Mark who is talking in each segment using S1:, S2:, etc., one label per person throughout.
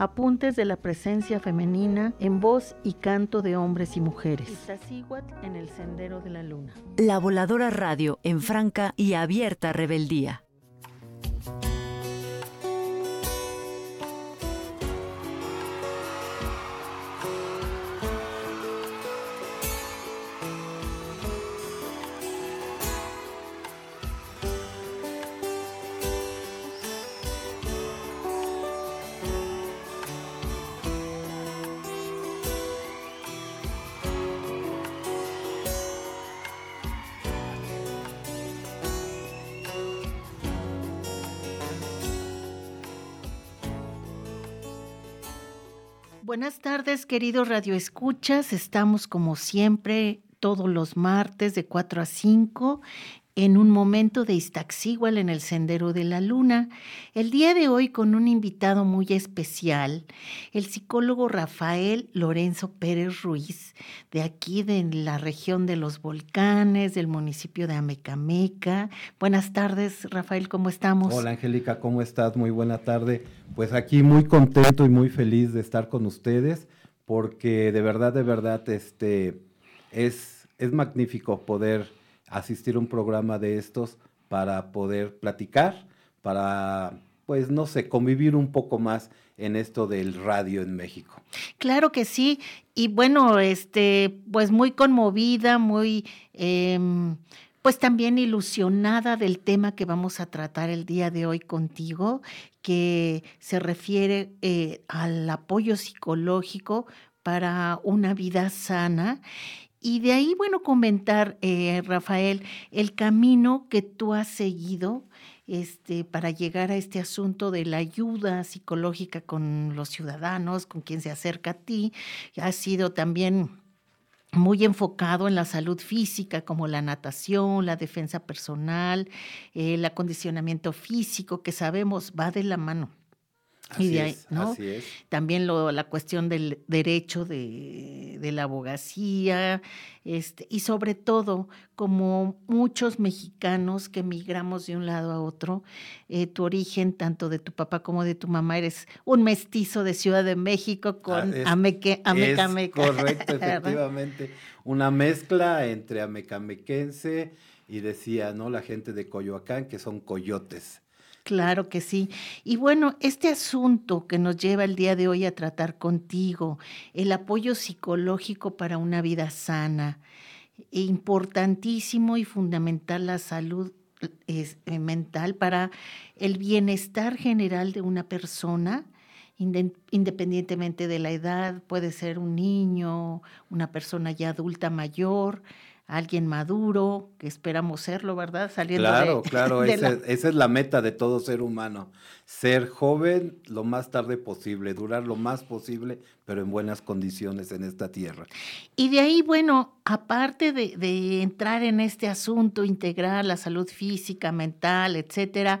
S1: Apuntes de la presencia femenina en voz y canto de hombres y mujeres. En el Sendero de la Luna.
S2: La Voladora Radio en franca y abierta rebeldía.
S1: Buenas tardes, queridos radioescuchas. Estamos como siempre todos los martes de 4 a 5 en un momento de Iztaccíhuatl en el Sendero de la Luna. El día de hoy con un invitado muy especial, el psicólogo Rafael Lorenzo Pérez Ruiz, de aquí de la región de los volcanes, del municipio de Amecameca. Buenas tardes, Rafael, ¿cómo estamos?
S3: Hola, Angélica, ¿cómo estás? Muy buena tarde. Pues aquí muy contento y muy feliz de estar con ustedes, porque de verdad, de verdad, este, es, es magnífico poder asistir a un programa de estos para poder platicar, para, pues, no sé, convivir un poco más en esto del radio en México.
S1: Claro que sí, y bueno, este, pues muy conmovida, muy, em, pues también ilusionada del tema que vamos a tratar el día de hoy contigo, que se refiere eh, al apoyo psicológico para una vida sana y de ahí, bueno, comentar, eh, Rafael, el camino que tú has seguido este, para llegar a este asunto de la ayuda psicológica con los ciudadanos, con quien se acerca a ti. Ha sido también muy enfocado en la salud física, como la natación, la defensa personal, el acondicionamiento físico, que sabemos va de la mano
S3: Así es, así es.
S1: También lo, la cuestión del derecho de, la abogacía, este, y sobre todo, como muchos mexicanos que migramos de un lado a otro, eh, tu origen, tanto de tu papá como de tu mamá, eres un mestizo de Ciudad de México con
S3: ah,
S1: Ameque.
S3: Correcto, efectivamente. Una mezcla entre amecamequense y decía, ¿no? La gente de Coyoacán, que son coyotes.
S1: Claro que sí. Y bueno, este asunto que nos lleva el día de hoy a tratar contigo, el apoyo psicológico para una vida sana, importantísimo y fundamental la salud eh, mental para el bienestar general de una persona, independientemente de la edad, puede ser un niño, una persona ya adulta mayor, alguien maduro, que esperamos serlo, ¿verdad?
S3: Saliendo claro, claro, esa, es la meta de todo ser humano, ser joven lo más tarde posible, durar lo más posible, pero en buenas condiciones en esta tierra.
S1: Y de ahí, bueno, aparte de, entrar en este asunto integral, la salud física, mental, etcétera,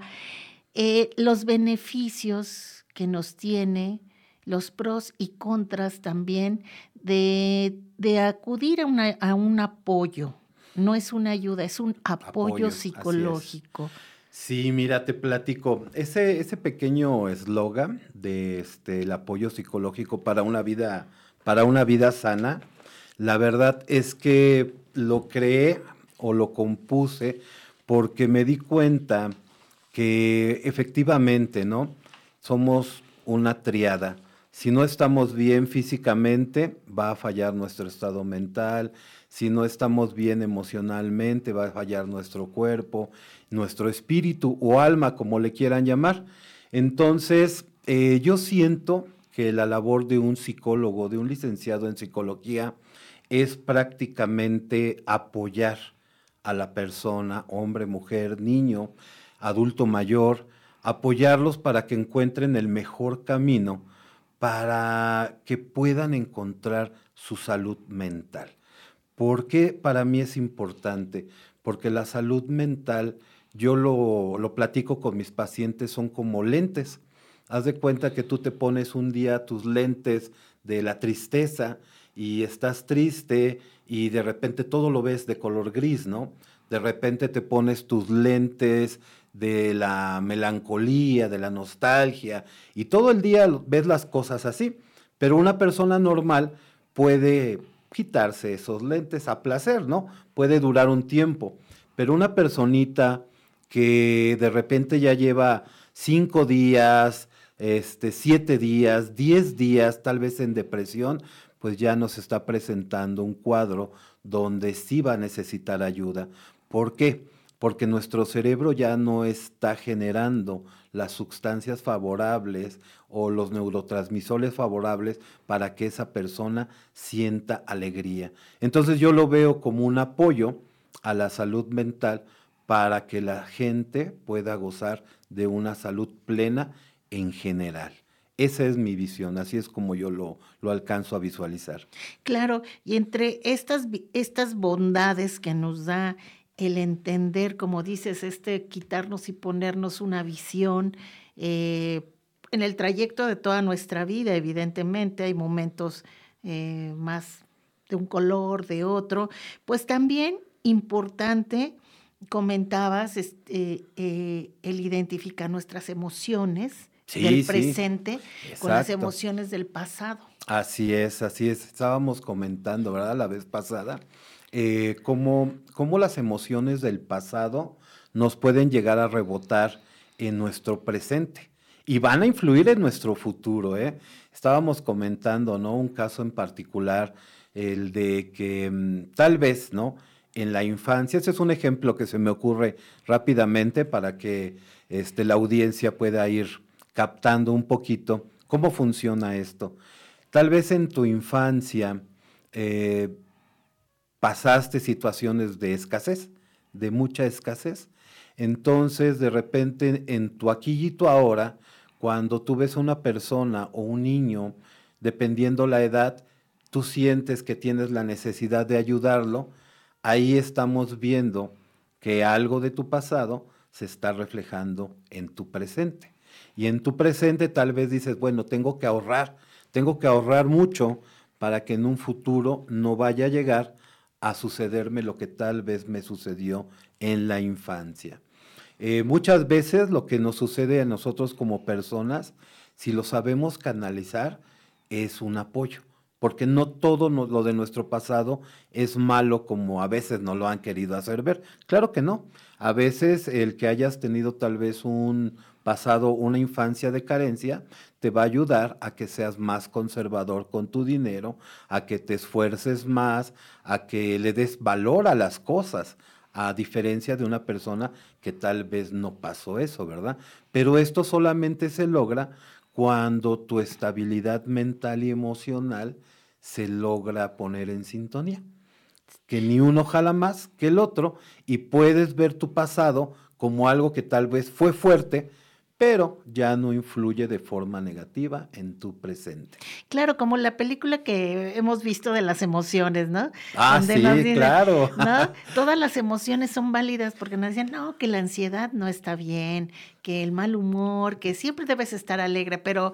S1: eh, los beneficios que nos tiene, los pros y contras también de, acudir a, a, un apoyo. No es una ayuda, es un apoyo, psicológico.
S3: Sí, mira, te platico. Ese, ese pequeño eslogan de este el apoyo psicológico para una vida, para una vida sana, la verdad es que lo creé o lo compuse porque me di cuenta que efectivamente, ¿no? Somos una triada si no estamos bien físicamente, va a fallar nuestro estado mental. Si no estamos bien emocionalmente, va a fallar nuestro cuerpo, nuestro espíritu o alma, como le quieran llamar. Entonces, eh, yo siento que la labor de un psicólogo, de un licenciado en psicología, es prácticamente apoyar a la persona, hombre, mujer, niño, adulto mayor, apoyarlos para que encuentren el mejor camino para que puedan encontrar su salud mental. ¿Por qué para mí es importante? Porque la salud mental, yo lo, lo platico con mis pacientes, son como lentes. Haz de cuenta que tú te pones un día tus lentes de la tristeza y estás triste y de repente todo lo ves de color gris, ¿no? De repente te pones tus lentes de la melancolía, de la nostalgia, y todo el día ves las cosas así. Pero una persona normal puede quitarse esos lentes a placer, ¿no? Puede durar un tiempo. Pero una personita que de repente ya lleva cinco días, este, siete días, diez días, tal vez en depresión, pues ya nos está presentando un cuadro donde sí va a necesitar ayuda. ¿Por qué? Porque nuestro cerebro ya no está generando las sustancias favorables o los neurotransmisores favorables para que esa persona sienta alegría. Entonces yo lo veo como un apoyo a la salud mental para que la gente pueda gozar de una salud plena en general. Esa es mi visión, así es como yo lo, lo alcanzo a visualizar.
S1: Claro, y entre estas, estas bondades que nos da el entender, como dices, este quitarnos y ponernos una visión eh, en el trayecto de toda nuestra vida, evidentemente hay momentos eh, más de un color, de otro, pues también importante, comentabas, este, eh, el identificar nuestras emociones del presente con las emociones del pasado.
S3: Así es, así es. Estábamos comentando, ¿verdad? La vez pasada eh, cómo, las emociones del pasado nos pueden llegar a rebotar en nuestro presente y van a influir en nuestro futuro. ¿eh? Estábamos comentando, ¿no? Un caso en particular, el de que mm, tal vez, ¿no? En la infancia, ese es un ejemplo que se me ocurre rápidamente para que este, la audiencia pueda ir captando un poquito cómo funciona esto. Tal vez en tu infancia eh, pasaste situaciones de escasez, de mucha escasez. Entonces, de repente, en tu aquí y tu ahora, cuando tú ves a una persona o un niño, dependiendo la edad, tú sientes que tienes la necesidad de ayudarlo, ahí estamos viendo que algo de tu pasado se está reflejando en tu presente. Y en tu presente tal vez dices, bueno, tengo que ahorrar, tengo que ahorrar mucho para que en un futuro no vaya a llegar a sucederme lo que tal vez me sucedió en la infancia. Eh, muchas veces lo que nos sucede a nosotros como personas, si lo sabemos canalizar, es un apoyo, porque no todo lo de nuestro pasado es malo como a veces nos lo han querido hacer ver. Claro que no. A veces el que hayas tenido tal vez un pasado, una infancia de carencia, te va a ayudar a que seas más conservador con tu dinero, a que te esfuerces más, a que le des valor a las cosas, a diferencia de una persona que tal vez no pasó eso, ¿verdad? Pero esto solamente se logra cuando tu estabilidad mental y emocional se logra poner en sintonía. Que ni uno jala más que el otro y puedes ver tu pasado como algo que tal vez fue fuerte, pero ya no influye de forma negativa en tu presente.
S1: Claro, como la película que hemos visto de las emociones, ¿no?
S3: Ah, sí, claro.
S1: ¿no? Todas las emociones son válidas porque nos dicen, no, que la ansiedad no está bien, que el mal humor, que siempre debes estar alegre, pero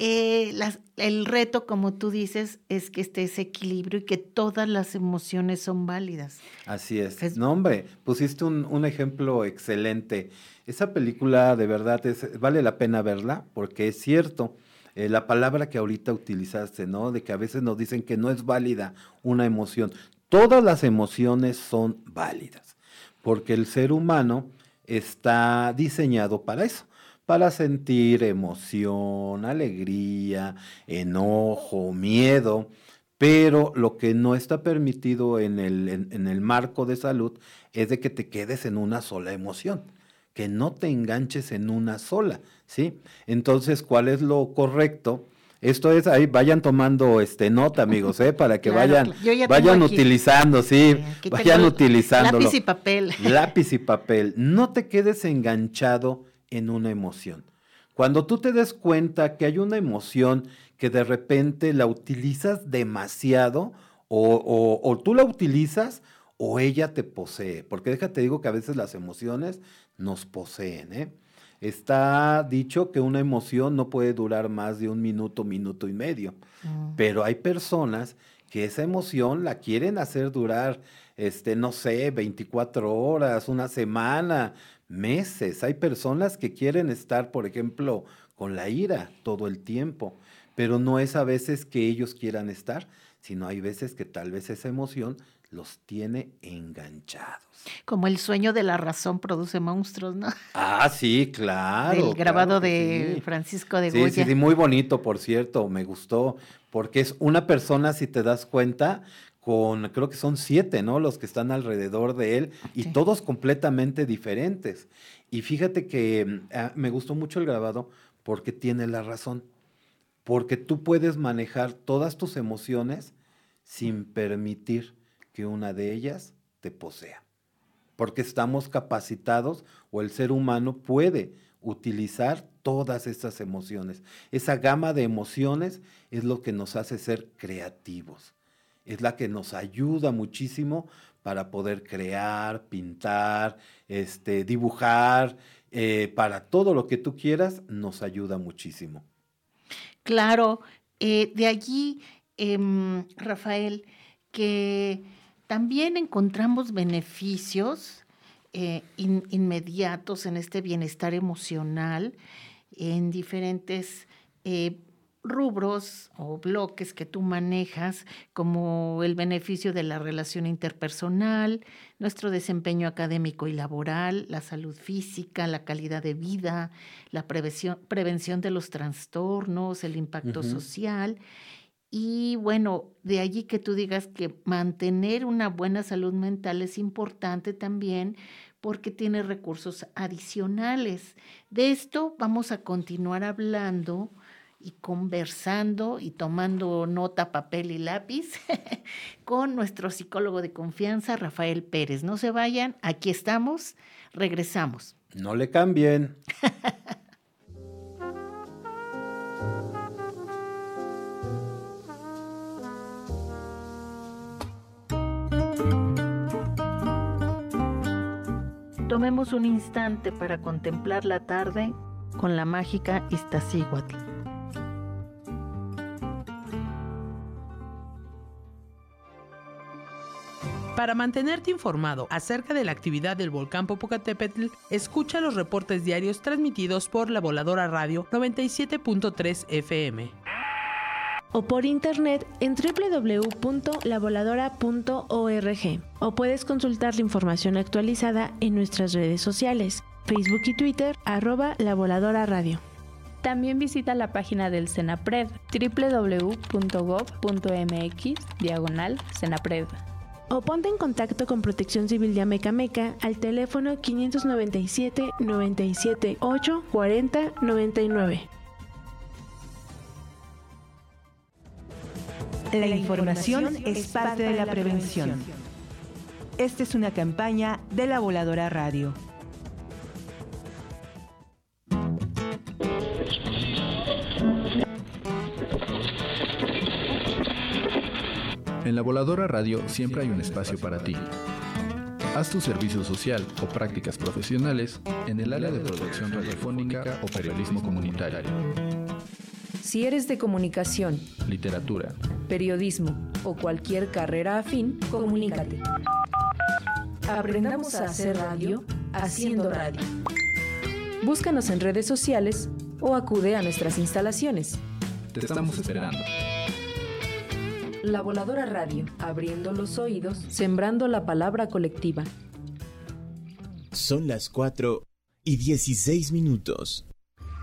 S1: eh, el reto, como tú dices, es que esté ese equilibrio y que todas las emociones son válidas.
S3: Así es. No, hombre, pusiste un, un ejemplo excelente. Esa película de verdad es, vale la pena verla porque es cierto. Eh, la palabra que ahorita utilizaste, ¿no? De que a veces nos dicen que no es válida una emoción. Todas las emociones son válidas, porque el ser humano está diseñado para eso, para sentir emoción, alegría, enojo, miedo, pero lo que no está permitido en el, en el marco de salud es de que te quedes en una sola emoción que no te enganches en una sola, ¿sí? Entonces, ¿cuál es lo correcto? Esto es ahí, vayan tomando este nota, amigos, ¿eh? para que vayan, vayan utilizando, sí, vayan utilizando.
S1: Lápiz y papel.
S3: Lápiz y papel. No te quedes enganchado en una emoción. Cuando tú te des cuenta que hay una emoción que de repente la utilizas demasiado o, o tú la utilizas o ella te posee, porque déjate digo que a veces las emociones nos poseen, ¿eh? Está dicho que una emoción no puede durar más de un minuto, minuto y medio, mm. pero hay personas que esa emoción la quieren hacer durar, este, no sé, 24 horas, una semana, meses. Hay personas que quieren estar, por ejemplo, con la ira todo el tiempo, pero no es a veces que ellos quieran estar, sino hay veces que tal vez esa emoción los tiene enganchados.
S1: Como el sueño de la razón produce monstruos, ¿no?
S3: Ah, sí, claro.
S1: El grabado de Francisco de Goya.
S3: Sí, sí, muy bonito, por cierto, me gustó, porque es una persona, si te das cuenta, con, creo que son siete, ¿no? Los que están alrededor de él y todos completamente diferentes. Y fíjate que mm, ah, me gustó mucho el grabado porque tiene la razón, porque tú puedes manejar todas tus emociones sin permitir que una de ellas te posea. Porque estamos capacitados o el ser humano puede utilizar todas estas emociones. Esa gama de emociones es lo que nos hace ser creativos. Es la que nos ayuda muchísimo para poder crear, pintar, este, dibujar, eh, para todo lo que tú quieras, nos ayuda muchísimo.
S1: Claro, eh, de allí, em, Rafael, que también encontramos beneficios eh, inmediatos en este bienestar emocional en diferentes rubros o bloques que tú manejas, como el beneficio de la relación interpersonal, nuestro desempeño académico y laboral, la salud física, la calidad de vida, la prevención, de los trastornos, el impacto social y bueno, de allí que tú digas que mantener una buena salud mental es importante también porque tiene recursos adicionales. De esto vamos a continuar hablando y conversando y tomando nota, papel y lápiz con nuestro psicólogo de confianza, Rafael Pérez. No se vayan, aquí estamos, regresamos.
S3: No le cambien.
S1: Tomemos un instante para contemplar la tarde con la mágica Iztaccíhuatl.
S4: Para mantenerte informado acerca de la actividad del volcán Popocatépetl, escucha los reportes diarios transmitidos por la Voladora Radio 97.3 FM
S5: o por internet en www.lavoladora.org o puedes consultar la información actualizada en nuestras redes sociales, Facebook y Twitter, arroba La Voladora Radio.
S6: También visita la página del CENAPRED, www.gov.mx, diagonal CENAPRED.
S5: O ponte en contacto con Protección Civil de Amecameca al teléfono 597 97 8 40 99.
S7: La información es parte de la prevención. Esta es una campaña de la Voladora Radio.
S8: En la Voladora Radio siempre hay un espacio para ti. Haz tu servicio social o prácticas profesionales en el área de producción radiofónica o periodismo comunitario.
S9: Si eres de comunicación,
S8: literatura,
S9: periodismo o cualquier carrera afín, comunícate. Aprendamos a hacer radio haciendo radio. Búscanos en redes sociales o acude a nuestras instalaciones.
S8: Te estamos esperando.
S9: La Voladora Radio, abriendo los oídos, sembrando la palabra colectiva.
S10: Son las 4 y 16 minutos.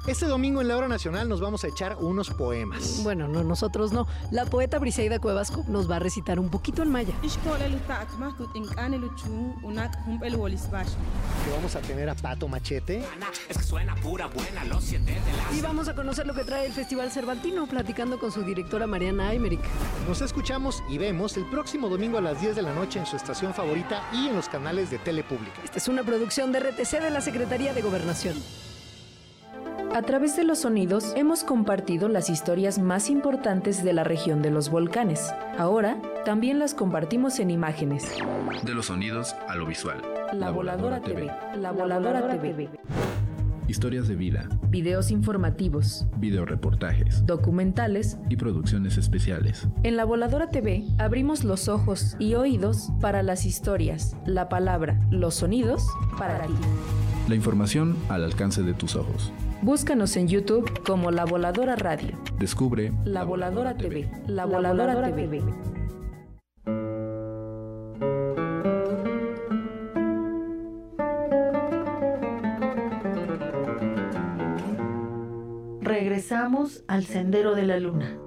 S11: Este domingo en la hora nacional nos vamos a echar unos poemas.
S12: Bueno, no, nosotros no. La poeta Briseida Cuevasco nos va a recitar un poquito en maya. Que
S11: vamos a tener a Pato Machete.
S13: Es que suena pura buena los siete de
S12: Y vamos a conocer lo que trae el Festival Cervantino, platicando con su directora Mariana Aymeric.
S11: Nos escuchamos y vemos el próximo domingo a las 10 de la noche en su estación favorita y en los canales de Telepública.
S12: Esta es una producción de RTC de la Secretaría de Gobernación.
S9: A través de los sonidos hemos compartido las historias más importantes de la región de los volcanes. Ahora también las compartimos en imágenes.
S8: De los sonidos a lo visual.
S9: La, Voladora, TV. La Voladora, TV.
S8: Historias de vida,
S9: Videos informativos,
S8: videoreportajes
S9: documentales.
S8: y producciones especiales.
S9: En La Voladora TV abrimos los ojos y oídos para las historias, la palabra, los sonidos para ti.
S8: La información al alcance de tus ojos.
S9: Búscanos en YouTube como La Voladora Radio.
S8: Descubre
S9: La Voladora TV. La Voladora TV.
S1: Regresamos al sendero de la luna.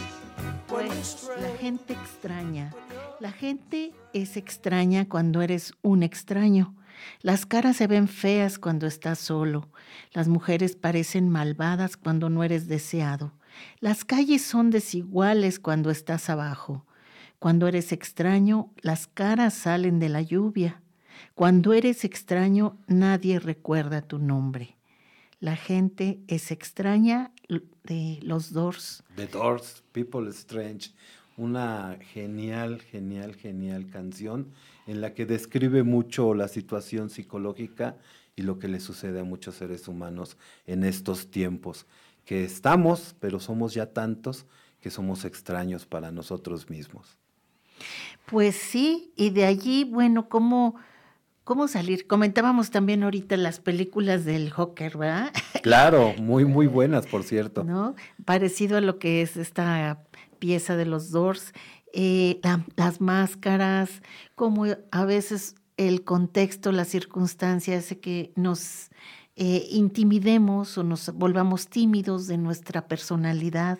S1: La gente extraña. La gente es extraña cuando eres un extraño. Las caras se ven feas cuando estás solo. Las mujeres parecen malvadas cuando no eres deseado. Las calles son desiguales cuando estás abajo. Cuando eres extraño, las caras salen de la lluvia. Cuando eres extraño, nadie recuerda tu nombre. La gente es extraña de los Doors.
S3: The Doors, People Strange, una genial, genial, genial canción en la que describe mucho la situación psicológica y lo que le sucede a muchos seres humanos en estos tiempos, que estamos, pero somos ya tantos que somos extraños para nosotros mismos.
S1: Pues sí, y de allí, bueno, ¿cómo, cómo salir? Comentábamos también ahorita las películas del Joker, ¿verdad?
S3: Claro, muy, muy buenas, por cierto.
S1: ¿No? Parecido a lo que es esta pieza de los Doors, eh, la- las máscaras, como a veces el contexto, la circunstancia hace que nos eh, intimidemos o nos volvamos tímidos de nuestra personalidad,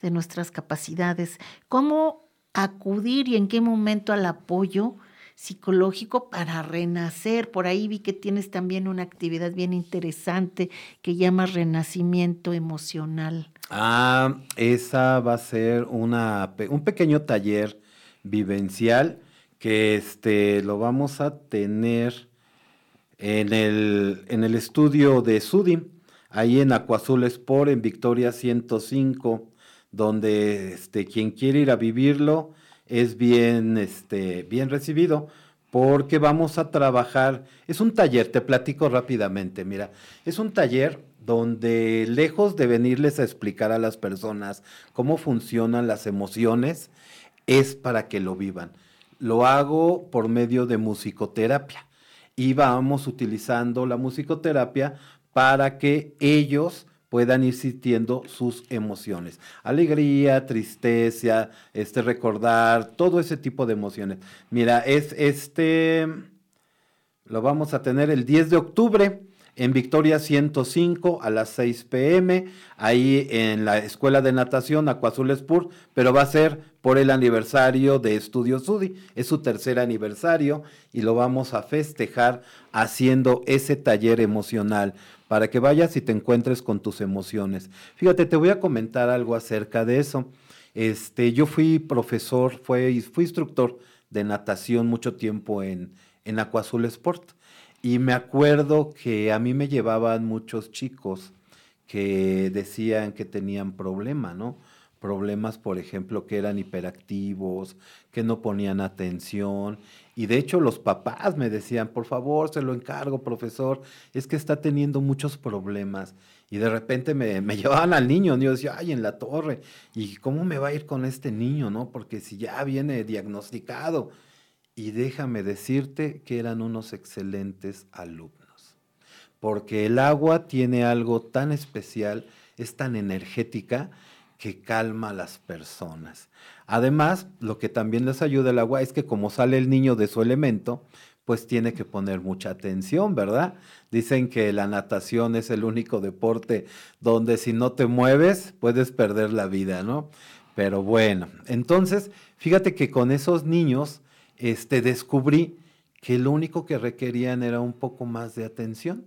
S1: de nuestras capacidades. ¿Cómo acudir y en qué momento al apoyo psicológico para renacer? Por ahí vi que tienes también una actividad bien interesante que llamas renacimiento emocional.
S3: Ah, esa va a ser una, un pequeño taller vivencial que este, lo vamos a tener en el, en el estudio de Sudi, ahí en Acuazul Sport, en Victoria 105, donde este, quien quiere ir a vivirlo es bien, este, bien recibido, porque vamos a trabajar, es un taller, te platico rápidamente, mira, es un taller donde lejos de venirles a explicar a las personas cómo funcionan las emociones, es para que lo vivan. Lo hago por medio de musicoterapia y vamos utilizando la musicoterapia para que ellos puedan ir sintiendo sus emociones. Alegría, tristeza, este recordar, todo ese tipo de emociones. Mira, es este lo vamos a tener el 10 de octubre en Victoria 105 a las 6 pm, ahí en la Escuela de Natación Acuazul Sport, pero va a ser por el aniversario de Estudio Sudi. Es su tercer aniversario y lo vamos a festejar haciendo ese taller emocional para que vayas y te encuentres con tus emociones. Fíjate, te voy a comentar algo acerca de eso. Este, yo fui profesor, fui instructor de natación mucho tiempo en, en Acuazul Sport. Y me acuerdo que a mí me llevaban muchos chicos que decían que tenían problema, ¿no? Problemas, por ejemplo, que eran hiperactivos, que no ponían atención. Y de hecho los papás me decían, por favor, se lo encargo, profesor, es que está teniendo muchos problemas. Y de repente me, llevaban al niño, y yo decía, ay, en la torre, ¿y cómo me va a ir con este niño, no? Porque si ya viene diagnosticado. Y déjame decirte que eran unos excelentes alumnos, porque el agua tiene algo tan especial, es tan energética, que calma a las personas. Además, lo que también les ayuda el agua es que como sale el niño de su elemento, pues tiene que poner mucha atención, ¿verdad? Dicen que la natación es el único deporte donde si no te mueves puedes perder la vida, ¿no? Pero bueno, entonces, fíjate que con esos niños este, descubrí que lo único que requerían era un poco más de atención.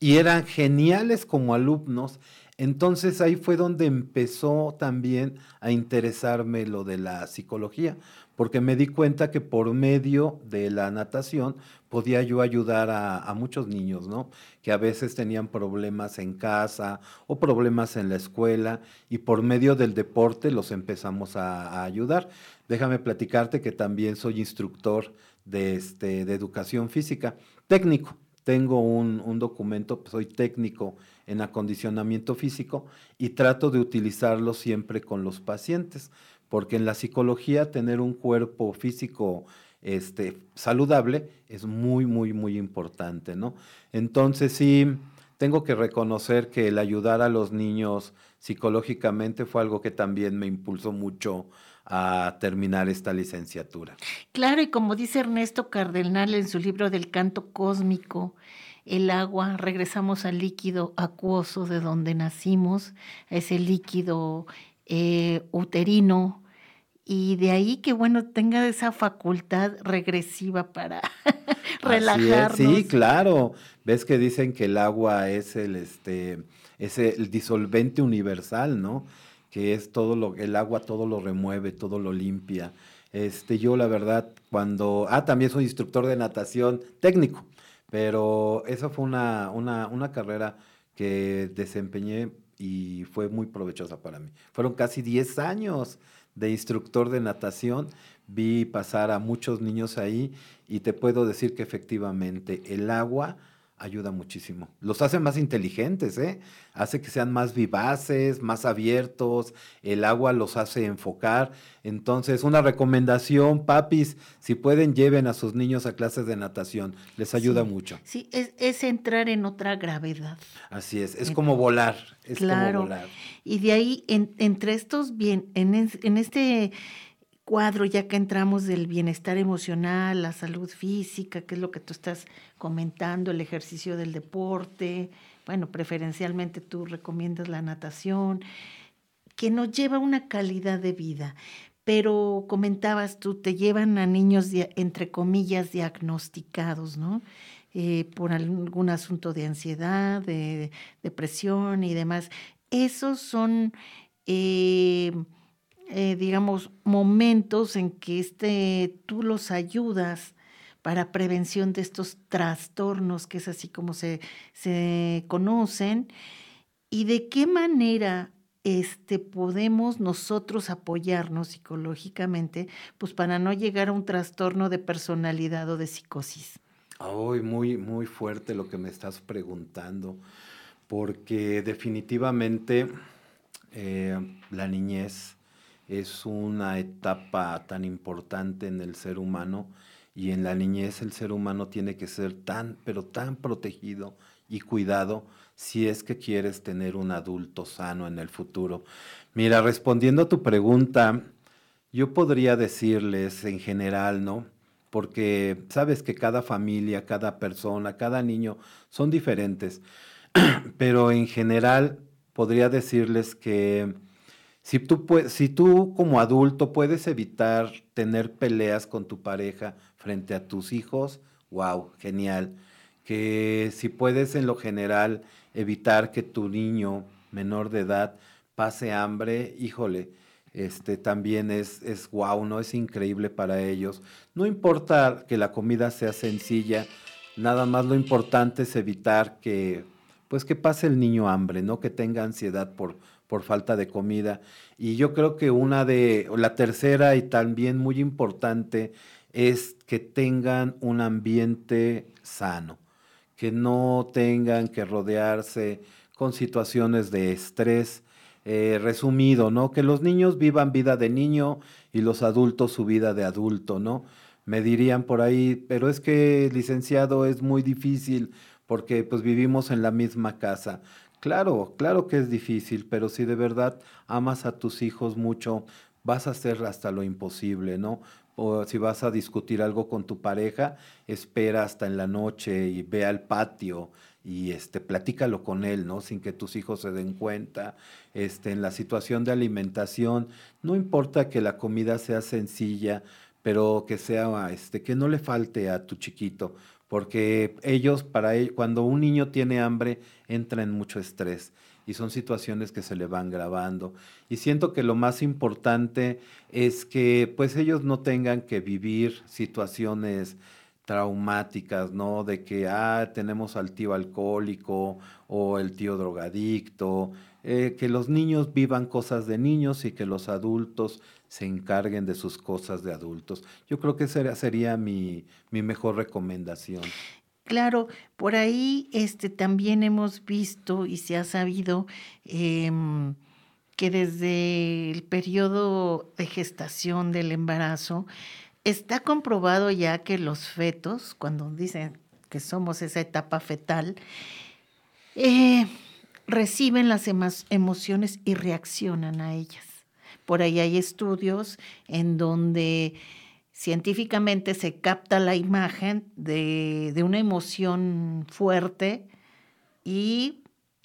S3: Y eran geniales como alumnos. Entonces ahí fue donde empezó también a interesarme lo de la psicología, porque me di cuenta que por medio de la natación podía yo ayudar a, muchos niños, ¿no? Que a veces tenían problemas en casa o problemas en la escuela y por medio del deporte los empezamos a, ayudar. Déjame platicarte que también soy instructor de, este, de educación física, técnico. Tengo un, un documento, soy técnico en acondicionamiento físico y trato de utilizarlo siempre con los pacientes porque en la psicología tener un cuerpo físico este, saludable es muy, muy, muy importante, ¿no? Entonces sí, tengo que reconocer que el ayudar a los niños psicológicamente fue algo que también me impulsó mucho a terminar esta licenciatura.
S1: Claro, y como dice Ernesto Cardenal en su libro del canto cósmico, el agua, regresamos al líquido acuoso de donde nacimos, ese líquido eh, uterino, y de ahí que, bueno, tenga esa facultad regresiva para relajarnos.
S3: Sí, claro. Ves que dicen que el agua es el, este, es el disolvente universal, ¿no? Que es todo lo, el agua todo lo remueve, todo lo limpia. Este, yo la verdad, cuando, ah, también soy instructor de natación técnico, pero esa fue una, una, una carrera que desempeñé y fue muy provechosa para mí. Fueron casi 10 años de instructor de natación. Vi pasar a muchos niños ahí y te puedo decir que efectivamente el agua ayuda muchísimo. Los hace más inteligentes, ¿eh? Hace que sean más vivaces, más abiertos, el agua los hace enfocar. Entonces, una recomendación, papis, si pueden, lleven a sus niños a clases de natación, les ayuda mucho.
S1: Sí, es, entrar en otra gravedad.
S3: Así es, es como volar, es
S1: claro.
S3: como volar.
S1: Y de ahí, entre estos bien, en, en este cuadro, ya que entramos del bienestar emocional, la salud física, que es lo que tú estás comentando, el ejercicio del deporte, bueno, preferencialmente tú recomiendas la natación, que nos lleva una calidad de vida. Pero comentabas tú, te llevan a niños, entre comillas, diagnosticados, ¿no? Eh, por algún asunto de ansiedad, de, depresión y demás. Esos son... Eh, eh, digamos, momentos en que este, tú los ayudas para prevención de estos trastornos, que es así como se, se conocen, y de qué manera este, podemos nosotros apoyarnos psicológicamente, pues para no llegar a un trastorno de personalidad o de psicosis.
S3: Ay, muy, muy fuerte lo que me estás preguntando, porque definitivamente eh, la niñez es una etapa tan importante en el ser humano y en la niñez el ser humano tiene que ser tan, pero tan protegido y cuidado si es que quieres tener un adulto sano en el futuro. Mira, respondiendo a tu pregunta, yo podría decirles en general, ¿no? Porque sabes que cada familia, cada persona, cada niño son diferentes, pero en general podría decirles que si tú, si tú como adulto puedes evitar tener peleas con tu pareja frente a tus hijos, wow, genial. Que si puedes en lo general evitar que tu niño menor de edad pase hambre, híjole, este también es, es wow, ¿no? Es increíble para ellos. No importa que la comida sea sencilla, nada más lo importante es evitar que, pues que pase el niño hambre, ¿no? Que tenga ansiedad por, por falta de comida. Y yo creo que una de, la tercera y también muy importante es que tengan un ambiente sano, que no tengan que rodearse con situaciones de estrés. Eh, resumido, ¿no? Que los niños vivan vida de niño y los adultos su vida de adulto, ¿no? Me dirían por ahí, pero es que licenciado es muy difícil porque pues vivimos en la misma casa. Claro, claro que es difícil, pero si de verdad amas a tus hijos mucho, vas a hacer hasta lo imposible, ¿no? O si vas a discutir algo con tu pareja, espera hasta en la noche y ve al patio y este platícalo con él, ¿no? Sin que tus hijos se den cuenta. Este, en la situación de alimentación, no importa que la comida sea sencilla, pero que sea este que no le falte a tu chiquito, porque ellos para ellos, cuando un niño tiene hambre entra en mucho estrés y son situaciones que se le van grabando y siento que lo más importante es que pues ellos no tengan que vivir situaciones traumáticas, ¿no? De que, ah, tenemos al tío alcohólico o el tío drogadicto, eh, que los niños vivan cosas de niños y que los adultos se encarguen de sus cosas de adultos. Yo creo que sería, sería mi, mi mejor recomendación.
S1: Claro, por ahí este, también hemos visto y se ha sabido em, que desde el periodo de gestación del embarazo, está comprobado ya que los fetos, cuando dicen que somos esa etapa fetal, eh, reciben las emociones y reaccionan a ellas. Por ahí hay estudios en donde científicamente se capta la imagen de, una emoción fuerte y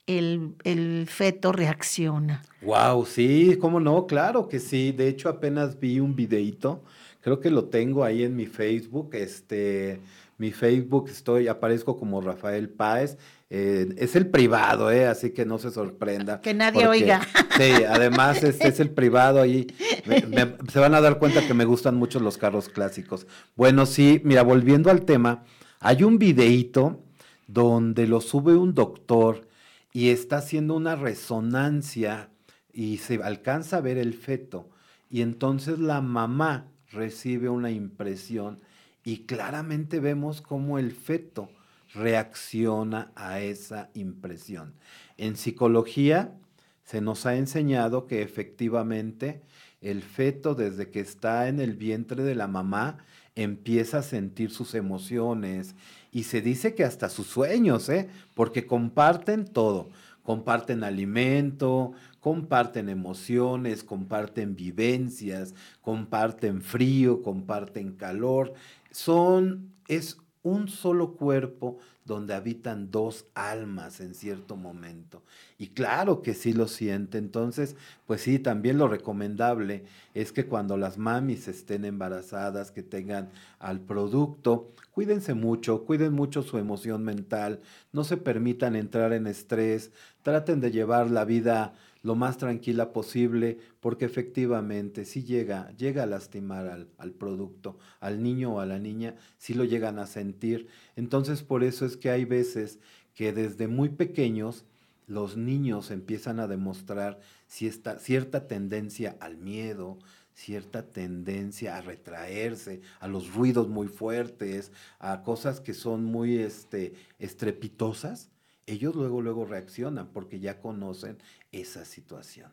S1: el, el, feto reacciona.
S3: Wow, sí, cómo no, claro que sí. De hecho, apenas vi un videito, creo que lo tengo ahí en mi Facebook, este, mi Facebook estoy, aparezco como Rafael Páez. Eh, es el privado, eh, así que no se sorprenda.
S1: Que nadie oiga.
S3: Sí, además este es el privado ahí. se van a dar cuenta que me gustan mucho los carros clásicos. Bueno, sí, mira, volviendo al tema, hay un videíto donde lo sube un doctor y está haciendo una resonancia y se alcanza a ver el feto. Y entonces la mamá recibe una impresión y claramente vemos cómo el feto reacciona a esa impresión. En psicología se nos ha enseñado que efectivamente el feto desde que está en el vientre de la mamá empieza a sentir sus emociones y se dice que hasta sus sueños, ¿eh? porque comparten todo, comparten alimento, comparten emociones, comparten vivencias, comparten frío, comparten calor, son, es un solo cuerpo donde habitan dos almas en cierto momento. Y claro que sí lo siente. Entonces, pues sí, también lo recomendable es que cuando las mamis estén embarazadas, que tengan al producto, cuídense mucho, cuiden mucho su emoción mental, no se permitan entrar en estrés, traten de llevar la vida lo más tranquila posible, porque efectivamente si llega, llega a lastimar al, al, producto, al niño o a la niña, si lo llegan a sentir. Entonces por eso es que hay veces que desde muy pequeños los niños empiezan a demostrar cierta, cierta tendencia al miedo, cierta tendencia a retraerse, a los ruidos muy fuertes, a cosas que son muy este, estrepitosas, ellos luego, luego reaccionan porque ya conocen esa situación.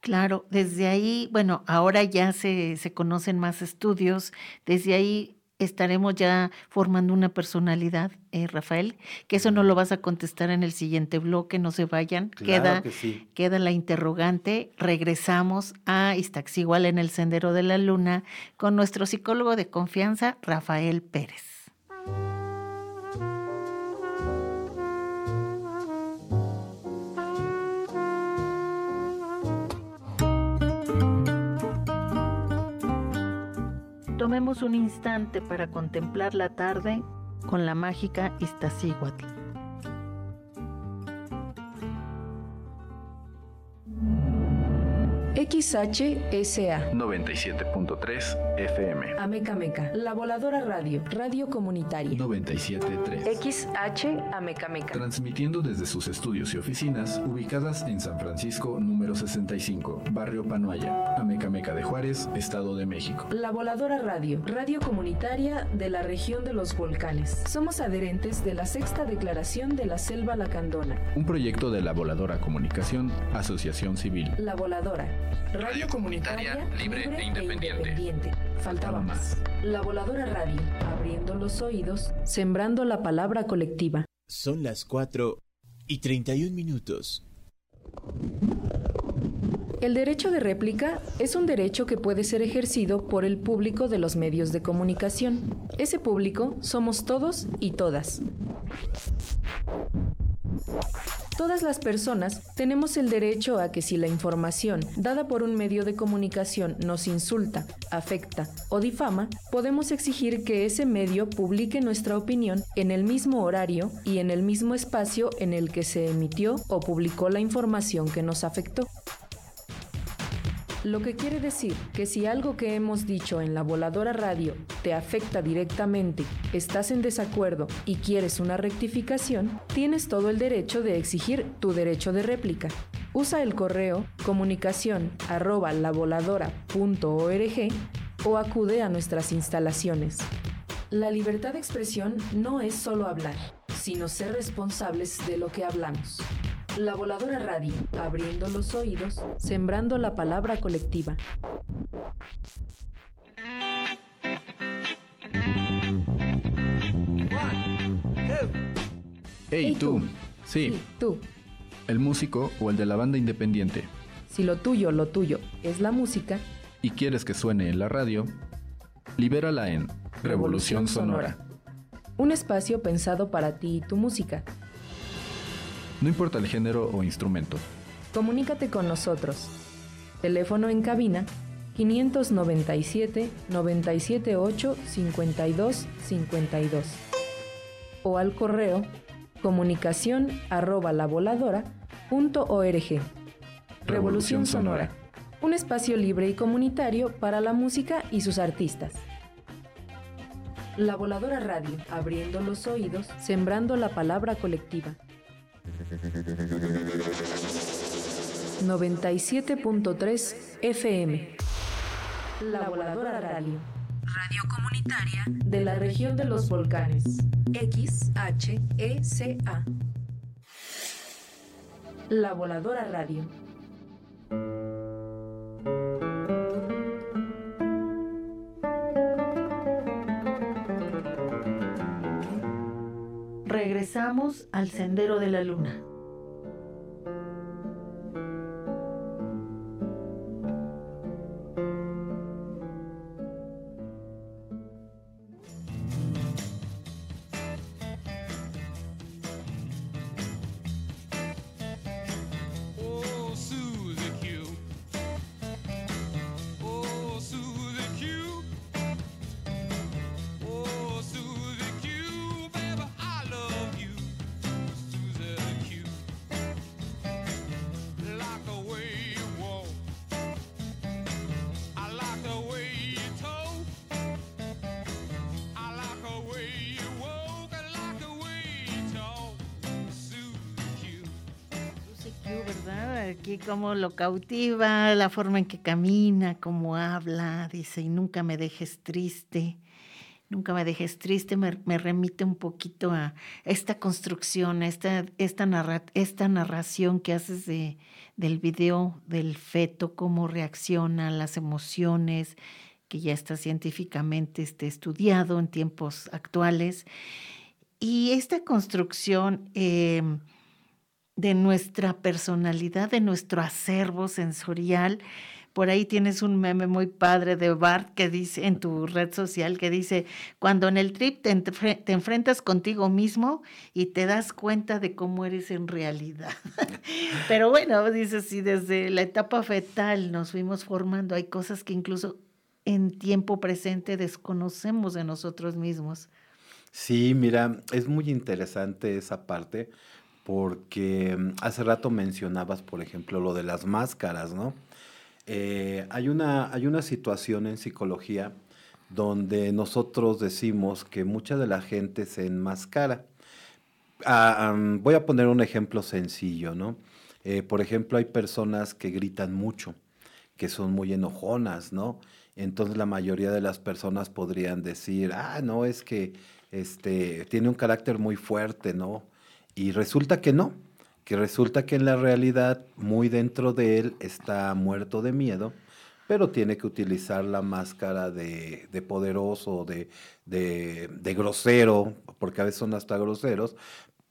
S1: Claro, desde ahí, bueno, ahora ya se, se conocen más estudios, desde ahí estaremos ya formando una personalidad, eh, Rafael, que eso no lo vas a contestar en el siguiente bloque, no se vayan, queda, queda la interrogante, regresamos a Iztaxigual en el Sendero de la Luna con nuestro psicólogo de confianza, Rafael Pérez. Tomemos un instante para contemplar la tarde con la mágica Iztaccíhuatl.
S9: XHSA
S8: 97.3 FM
S9: Ameca Meca, La Voladora Radio, Radio Comunitaria.
S8: 97.3
S9: XH Ameca Meca
S8: Transmitiendo desde sus estudios y oficinas ubicadas en San Francisco número 65, Barrio Panoaya, Ameca Meca de Juárez, Estado de México.
S9: La Voladora Radio, Radio Comunitaria de la región de los volcanes. Somos adherentes de la Sexta Declaración de la Selva Lacandona.
S8: Un proyecto de La Voladora Comunicación, Asociación Civil.
S9: La Voladora
S13: Radio comunitaria, libre, e, independiente.
S9: Faltaba más. La Voladora Radio, abriendo los oídos, sembrando la palabra colectiva.
S10: Son las 4 y 31 minutos.
S9: El derecho de réplica es un derecho que puede ser ejercido por el público de los medios de comunicación. Ese público somos todos y todas. Todas las personas tenemos el derecho a que si la información dada por un medio de comunicación nos insulta, afecta o difama, podemos exigir que ese medio publique nuestra opinión en el mismo horario y en el mismo espacio en el que se emitió o publicó la información que nos afectó. Lo que quiere decir que si algo que hemos dicho en la voladora radio te afecta directamente, estás en desacuerdo y quieres una rectificación, tienes todo el derecho de exigir tu derecho de réplica. Usa el correo comunicación arroba lavoladora.org o acude a nuestras instalaciones. La libertad de expresión no es solo hablar, sino ser responsables de lo que hablamos. La Voladora Radio, abriendo los oídos, sembrando la palabra colectiva.
S8: Hey, tú. Sí.
S9: Sí, tú.
S8: El músico o el de la banda independiente.
S9: Si lo tuyo, lo tuyo es la música,
S8: Y quieres que suene en la radio, libérala en Revolución Sonora.
S9: un espacio pensado para ti y tu música.
S8: No importa el género o instrumento.
S9: Comunícate con nosotros. Teléfono en cabina 597 978 52 52 o al correo comunicación arroba lavoladora.org. Revolución Sonora. Un espacio libre y comunitario para la música y sus artistas. La Voladora Radio, abriendo los oídos, sembrando la palabra colectiva. 97.3 FM. La Voladora Radio. Radio comunitaria de la región de los volcanes. XHECA. La Voladora Radio.
S1: Al sendero de la luna. Como lo cautiva, la forma en que camina, cómo habla, dice, y nunca me dejes triste. Nunca me dejes triste, me, remite un poquito a esta construcción, a esta, esta, esta narración que haces de, del video del feto, cómo reacciona las emociones, que ya está científicamente este, estudiado en tiempos actuales. Y esta construcción eh, de nuestra personalidad, de nuestro acervo sensorial. Por ahí tienes un meme muy padre de Bart que dice en tu red social que dice, cuando en el trip te, te enfrentas contigo mismo y te das cuenta de cómo eres en realidad. Pero bueno, dice, si desde la etapa fetal nos fuimos formando, hay cosas que incluso en tiempo presente desconocemos de nosotros mismos.
S3: Sí, mira, es muy interesante esa parte porque mm, hace rato mencionabas, por ejemplo, lo de las máscaras, ¿no? Eh, hay una, hay una situación en psicología donde nosotros decimos que mucha de la gente se enmascara. Ah, voy a poner un ejemplo sencillo, ¿no? Eh, por ejemplo, hay personas que gritan mucho, que son muy enojonas, ¿no? Entonces la mayoría de las personas podrían decir, ah, no, es que este, tiene un carácter muy fuerte, ¿no? Y resulta que no, que resulta que en la realidad muy dentro de él está muerto de miedo, pero tiene que utilizar la máscara de, de poderoso, de, de, grosero, porque a veces son hasta groseros,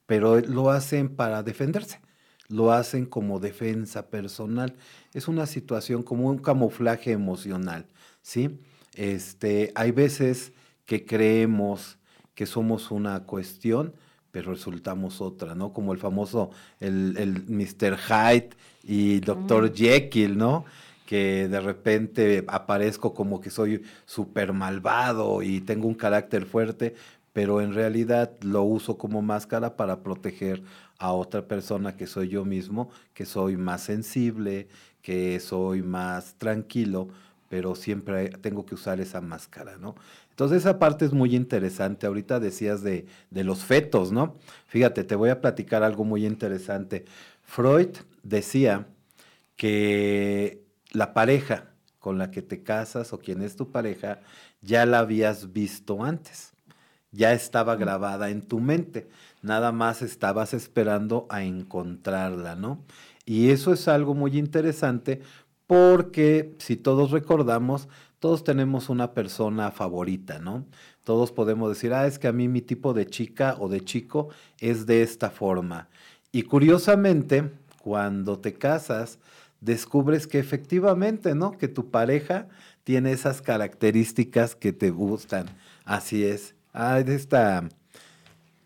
S3: pero lo hacen para defenderse, lo hacen como defensa personal. Es una situación como un camuflaje emocional, ¿sí? Este, hay veces que creemos que somos una cuestión, pero resultamos otra, ¿no? Como el famoso, el, el Mr. Hyde y Dr. Jekyll, ¿no? Que de repente aparezco como que soy súper malvado y tengo un carácter fuerte, pero en realidad lo uso como máscara para proteger a otra persona que soy yo mismo, que soy más sensible, que soy más tranquilo, pero siempre tengo que usar esa máscara, ¿no? Entonces esa parte es muy interesante. Ahorita decías de, de los fetos, ¿no? Fíjate, te voy a platicar algo muy interesante. Freud decía que la pareja con la que te casas o quien es tu pareja ya la habías visto antes, ya estaba grabada en tu mente, nada más estabas esperando a encontrarla, ¿no? Y eso es algo muy interesante porque si todos recordamos, todos tenemos una persona favorita, ¿no? Todos podemos decir, ah, es que a mí mi tipo de chica o de chico es de esta forma. Y curiosamente, cuando te casas, descubres que efectivamente, ¿no? Que tu pareja tiene esas características que te gustan. Así es. Ah, esta...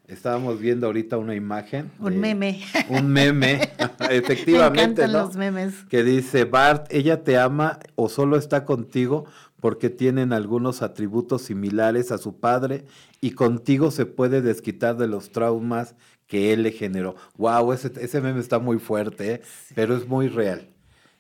S3: Estábamos viendo ahorita una imagen.
S1: Un
S3: de-
S1: meme.
S3: Un meme, efectivamente.
S1: Me encantan
S3: ¿no?
S1: los memes.
S3: Que dice, Bart, ella te ama o solo está contigo porque tienen algunos atributos similares a su padre y contigo se puede desquitar de los traumas que él le generó. Wow, ese, ese meme está muy fuerte, ¿eh? pero es muy real.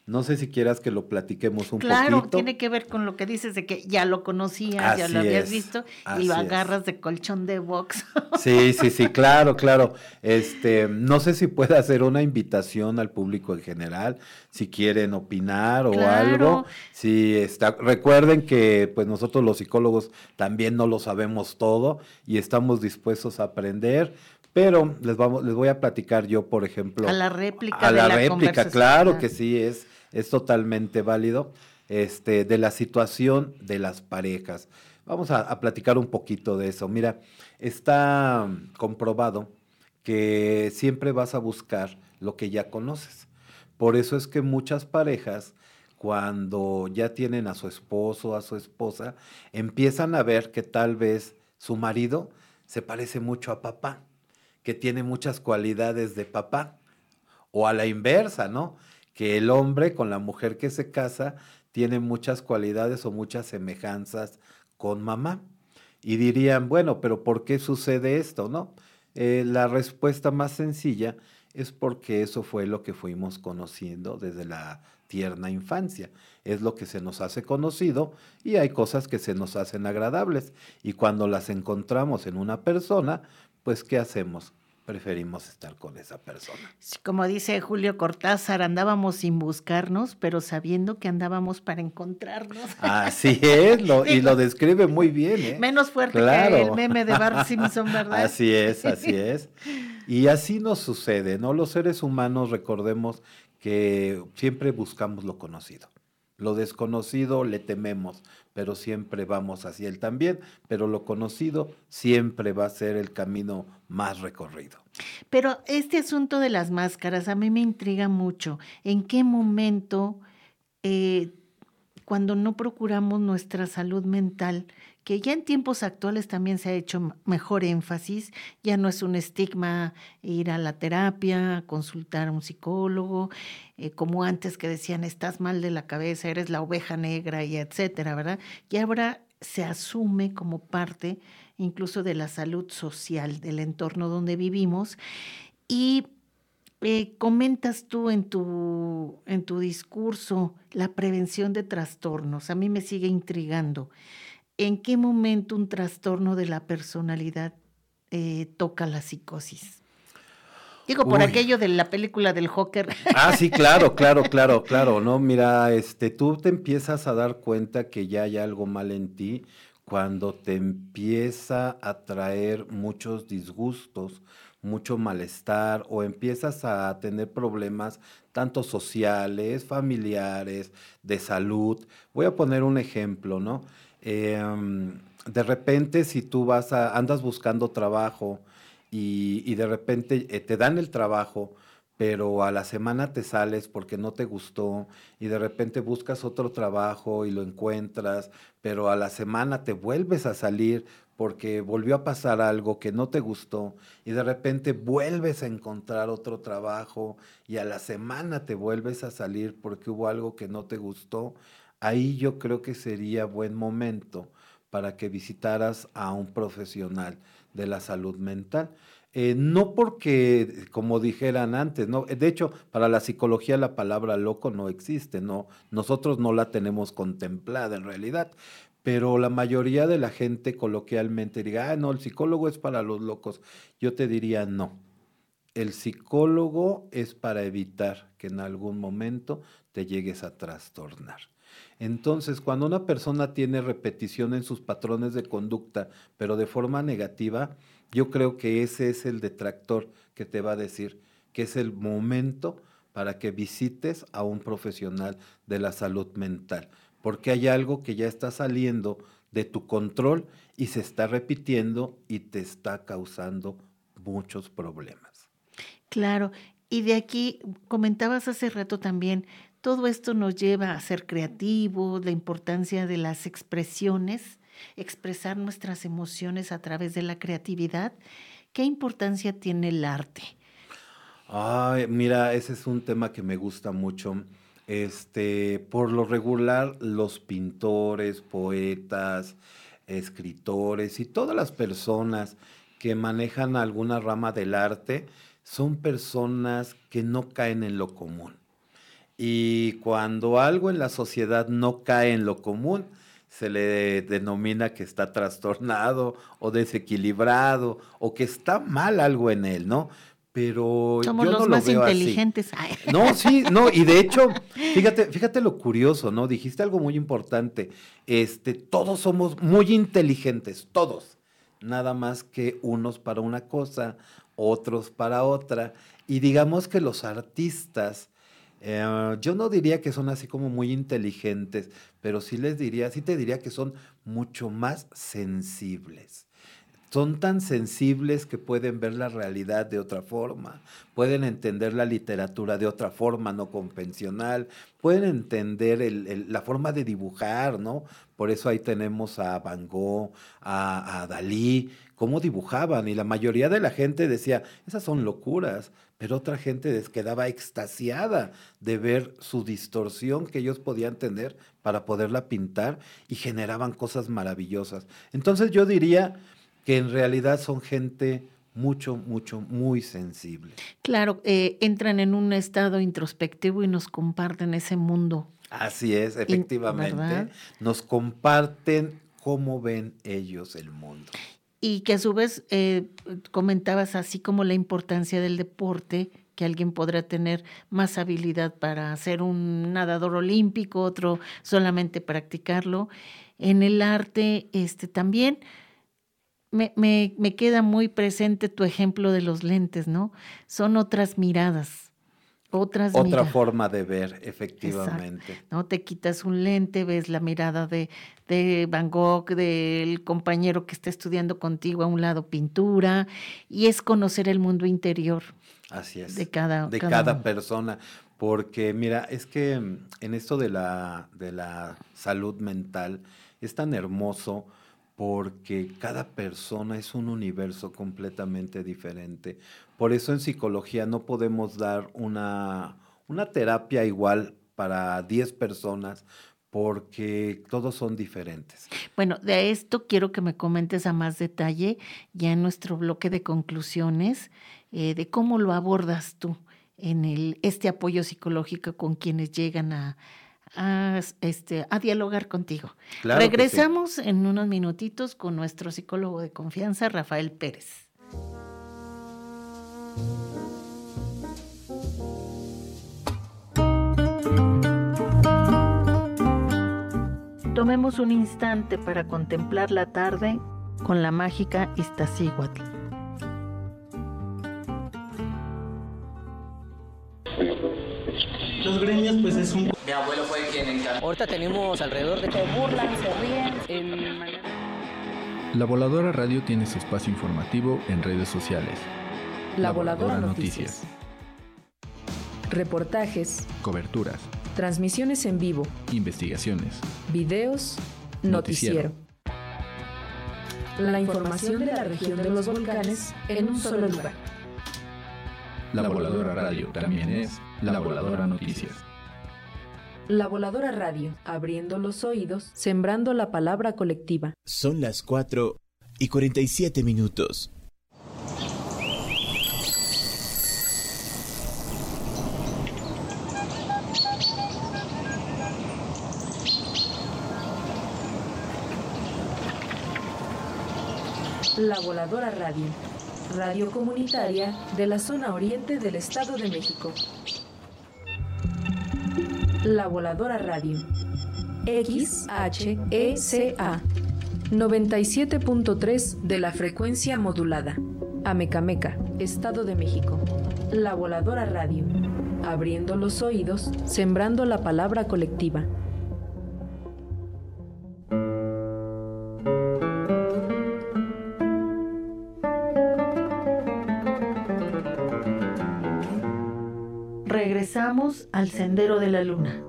S3: No sé si quieras que lo platiquemos un
S1: Claro,
S3: poquito.
S1: tiene que ver con lo que dices de que ya lo conocías, ya lo habías
S3: es,
S1: visto y lo
S3: es.
S1: agarras de colchón de box.
S3: Sí, sí, sí, claro, claro. Este, no sé si puede hacer una invitación al público en general, si quieren opinar o
S1: Claro.
S3: algo. Si está, recuerden que pues nosotros los psicólogos también no lo sabemos todo y estamos dispuestos a aprender, pero les vamos, les voy a platicar yo, por ejemplo,
S1: A la réplica
S3: a
S1: de
S3: la
S1: la
S3: réplica, claro que sí es, es totalmente válido. Este, de la situación de las parejas. Vamos a, a platicar un poquito de eso. Mira, está comprobado que siempre vas a buscar lo que ya conoces. Por eso es que muchas parejas, cuando ya tienen a su esposo a su esposa, empiezan a ver que tal vez su marido se parece mucho a papá, que tiene muchas cualidades de papá. O a la inversa, ¿no? Que el hombre con la mujer que se casa tiene muchas cualidades o muchas semejanzas con mamá. Y dirían, bueno, pero ¿por qué sucede esto, no? Eh, la respuesta más sencilla es porque eso fue lo que fuimos conociendo desde la tierna infancia. Es lo que se nos hace conocido y hay cosas que se nos hacen agradables. Y cuando las encontramos en una persona, pues ¿qué hacemos? Preferimos estar con esa persona.
S1: Sí, Como dice Julio Cortázar, andábamos sin buscarnos, pero sabiendo que andábamos para encontrarnos.
S3: Así es, lo- y lo describe muy bien. ¿eh?
S1: Menos fuerte
S3: Claro.
S1: que el meme de Bart Simpson, ¿verdad?
S3: Así es, así es. Y así nos sucede, ¿no? Los seres humanos, recordemos que siempre buscamos lo conocido. Lo desconocido le tememos, pero siempre vamos hacia él también, pero lo conocido siempre va a ser el camino más recorrido.
S1: Pero este asunto de las máscaras a mí me intriga mucho. ¿En qué momento, eh, cuando no procuramos nuestra salud mental, que ya en tiempos actuales también se ha hecho mejor énfasis, ya no es un estigma ir a la terapia, consultar a un psicólogo, eh, como antes que decían, estás mal de la cabeza, eres la oveja negra y etcétera, ¿verdad? Y ahora se asume como parte incluso de la salud social del entorno donde vivimos y eh, comentas tú en tu, en tu discurso la prevención de trastornos. A mí me sigue intrigando. ¿En qué momento un trastorno de la personalidad eh, toca la psicosis? Digo, por
S3: Uy.
S1: aquello de la película del Joker.
S3: Ah, sí, claro, claro, claro, claro, ¿no? Mira, este, tú te empiezas a dar cuenta que ya hay algo mal en ti cuando te empieza a traer muchos disgustos, mucho malestar o empiezas a tener problemas tanto sociales, familiares, de salud. Voy a poner un ejemplo, ¿no? Em, de repente, si tú vas a, andas buscando trabajo y, de repente eh, te dan el trabajo, pero a la semana te sales porque no te gustó y de repente buscas otro trabajo y lo encuentras, pero a la semana te vuelves a salir porque volvió a pasar algo que no te gustó y de repente vuelves a encontrar otro trabajo y a la semana te vuelves a salir porque hubo algo que no te gustó, ahí yo creo que sería buen momento para que visitaras a un profesional de la salud mental. Eh, no porque, como dijeran antes, no, de hecho, para la psicología la palabra loco no existe, no, nosotros no la tenemos contemplada en realidad, pero la mayoría de la gente coloquialmente diga, ah, no, el psicólogo es para los locos. Yo te diría, no. El psicólogo es para evitar que en algún momento te llegues a trastornar. Entonces, cuando una persona tiene repetición en sus patrones de conducta, pero de forma negativa, yo creo que ese es el detractor que te va a decir que es el momento para que visites a un profesional de la salud mental, porque hay algo que ya está saliendo de tu control y se está repitiendo y te está causando muchos problemas.
S1: Claro, y de aquí comentabas hace rato también, todo esto nos lleva a ser creativos, la importancia de las expresiones, expresar nuestras emociones a través de la creatividad. ¿Qué importancia tiene el arte?
S3: Ay, mira, ese es un tema que me gusta mucho. Este, por lo regular, los pintores, poetas, escritores y todas las personas que manejan alguna rama del arte son personas que no caen en lo común. Y cuando algo en la sociedad no cae en lo común, se le denomina que está trastornado o desequilibrado o que está mal algo en él, ¿no? Pero
S1: Somos
S3: yo
S1: los
S3: no
S1: más
S3: lo veo así.
S1: inteligentes.
S3: No, sí, no, y de hecho, fíjate, fíjate lo curioso, ¿no? Dijiste algo muy importante. Este, todos somos muy inteligentes, todos. Nada más que unos para una cosa, otros para otra. Y digamos que los artistas, eh, yo no diría que son así como muy inteligentes, pero sí les diría, sí te diría que son mucho más sensibles. Son tan sensibles que pueden ver la realidad de otra forma, pueden entender la literatura de otra forma no convencional, pueden entender la forma de dibujar, ¿no? Por eso ahí tenemos a Van Gogh, a, a Dalí, cómo dibujaban y la mayoría de la gente decía, esas son locuras, pero otra gente quedaba extasiada de ver su distorsión que ellos podían tener para poderla pintar y generaban cosas maravillosas. Entonces yo diría que en realidad son gente mucho, mucho, muy sensible.
S1: Claro, eh, entran en un estado introspectivo y nos comparten ese mundo.
S3: Así es, efectivamente.
S1: ¿verdad?
S3: Nos comparten cómo ven ellos el mundo.
S1: Y que a su vez eh, comentabas así como la importancia del deporte, que alguien podrá tener más habilidad para ser un nadador olímpico, otro solamente practicarlo. En el arte, este también me, me- me queda muy presente tu ejemplo de los lentes, ¿no? Son otras miradas, otras
S3: Otra
S1: miradas.
S3: forma de ver, efectivamente.
S1: ¿no? Te quitas un lente, ves la mirada de, de Van Gogh, del compañero que está estudiando contigo a un lado pintura, y es conocer el mundo interior.
S3: Así es.
S1: De cada-
S3: de
S1: cada
S3: persona. Porque, mira, es que mm, en esto de la, de la salud mental es tan hermoso porque cada persona es un universo completamente diferente. Por eso en psicología no podemos dar una, una terapia igual para 10 personas porque todos son diferentes.
S1: Bueno, de esto quiero que me comentes a más detalle ya en nuestro bloque de conclusiones eh, de cómo lo abordas tú en el, este apoyo psicológico con quienes llegan a, a, este, a dialogar contigo.
S3: Claro que sí.
S1: Regresamos en unos minutitos con nuestro psicólogo de confianza, Rafael Pérez. Tomemos un instante para contemplar la tarde con la mágica Iztaccíhuatl.
S14: Los gremios, pues es un.
S15: Abuelo fue quien encargó.
S16: Ahorita tenemos alrededor de...
S6: Se burlan, se ríen. en
S8: La Voladora Radio tiene su espacio informativo en redes sociales.
S9: La Voladora Noticias. Reportajes,
S8: Coberturas,
S9: transmisiones en vivo,
S8: investigaciones,
S9: videos, noticiero. La información de la región de los volcanes en un solo lugar.
S8: La Voladora Radio también es La Voladora Noticias.
S9: La Voladora Radio, abriendo los oídos, sembrando la palabra colectiva.
S10: Son las 4 y 47 minutos.
S9: La Voladora Radio, radio comunitaria de la zona oriente del Estado de México. La Voladora Radio. XHECA 97.3 de la frecuencia modulada. Amecameca, Estado de México. La Voladora Radio. Abriendo los oídos, sembrando la palabra colectiva.
S1: Al sendero de la luna.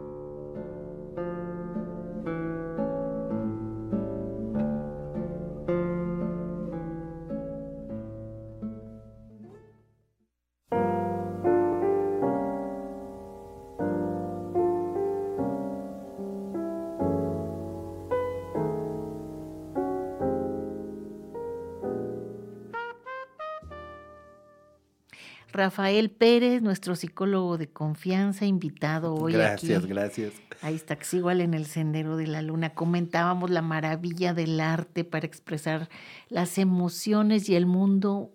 S1: Rafael Pérez, nuestro psicólogo de confianza, invitado hoy
S3: Gracias,
S1: aquí.
S3: gracias.
S1: Ahí está, igual en el Sendero de la Luna. Comentábamos la maravilla del arte para expresar las emociones y el mundo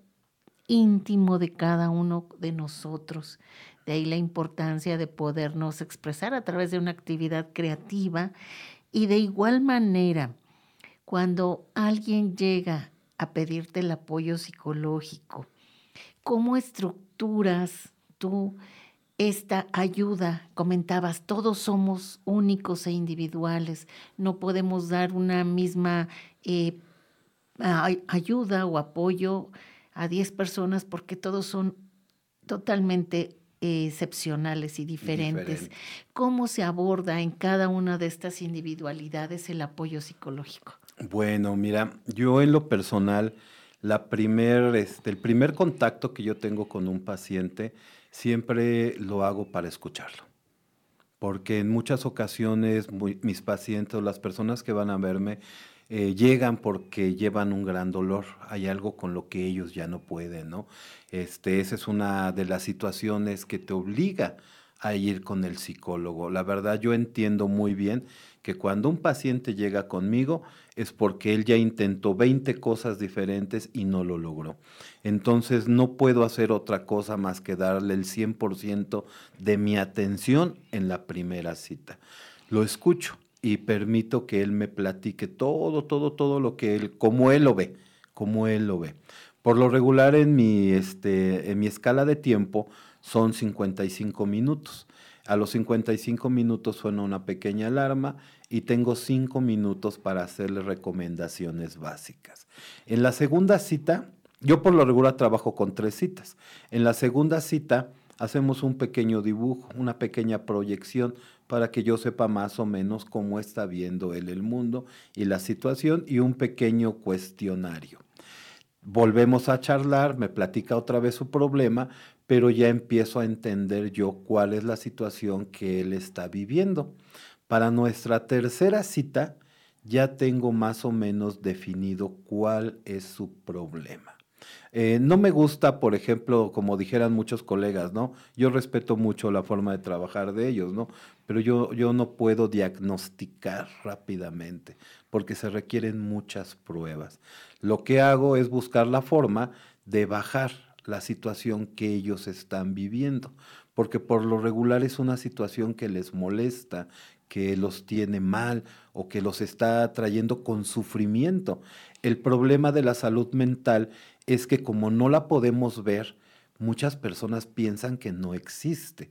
S1: íntimo de cada uno de nosotros. De ahí la importancia de podernos expresar a través de una actividad creativa. Y de igual manera, cuando alguien llega a pedirte el apoyo psicológico, ¿cómo tú esta ayuda? Comentabas, todos somos únicos e individuales, no podemos dar una misma eh, ay- ayuda o apoyo a 10 personas porque todos son totalmente eh, excepcionales y diferentes.
S3: Diferentes.
S1: ¿Cómo se aborda en cada una de estas individualidades el apoyo psicológico?
S3: Bueno, mira, yo en lo personal, la primer, este, el primer contacto que yo tengo con un paciente, siempre lo hago para escucharlo. Porque en muchas ocasiones mis pacientes o las personas que van a verme eh, llegan porque llevan un gran dolor. Hay algo con lo que ellos ya no pueden, ¿no? Este, esa es una de las situaciones que te obliga ir con el psicólogo. La verdad, yo entiendo muy bien que cuando un paciente llega conmigo es porque él ya intentó 20 cosas diferentes y no lo logró. Entonces no puedo hacer otra cosa más que darle el 100% de mi atención en la primera cita. Lo escucho y permito que él me platique todo, todo, todo lo que él, como él lo ve, como él lo ve. Por lo regular en mi, este, en mi escala de tiempo son 55 minutos. A los 55 minutos suena una pequeña alarma y tengo 5 minutos para hacerle recomendaciones básicas. En la segunda cita, yo por lo regular trabajo con tres citas. En la segunda cita hacemos un pequeño dibujo, una pequeña proyección para que yo sepa más o menos cómo está viendo él el mundo y la situación y un pequeño cuestionario. Volvemos a charlar, me platica otra vez su problema, pero ya empiezo a entender yo cuál es la situación que él está viviendo. Para nuestra tercera cita ya tengo más o menos definido cuál es su problema. Eh, no me gusta, por ejemplo, como dijeran muchos colegas, ¿no? Yo respeto mucho la forma de trabajar de ellos, ¿no? Pero yo, yo no puedo diagnosticar rápidamente porque se requieren muchas pruebas. Lo que hago es buscar la forma de bajar la situación que ellos están viviendo, porque por lo regular es una situación que les molesta, que los tiene mal o que los está trayendo con sufrimiento. El problema de la salud mental es que como no la podemos ver, muchas personas piensan que no existe.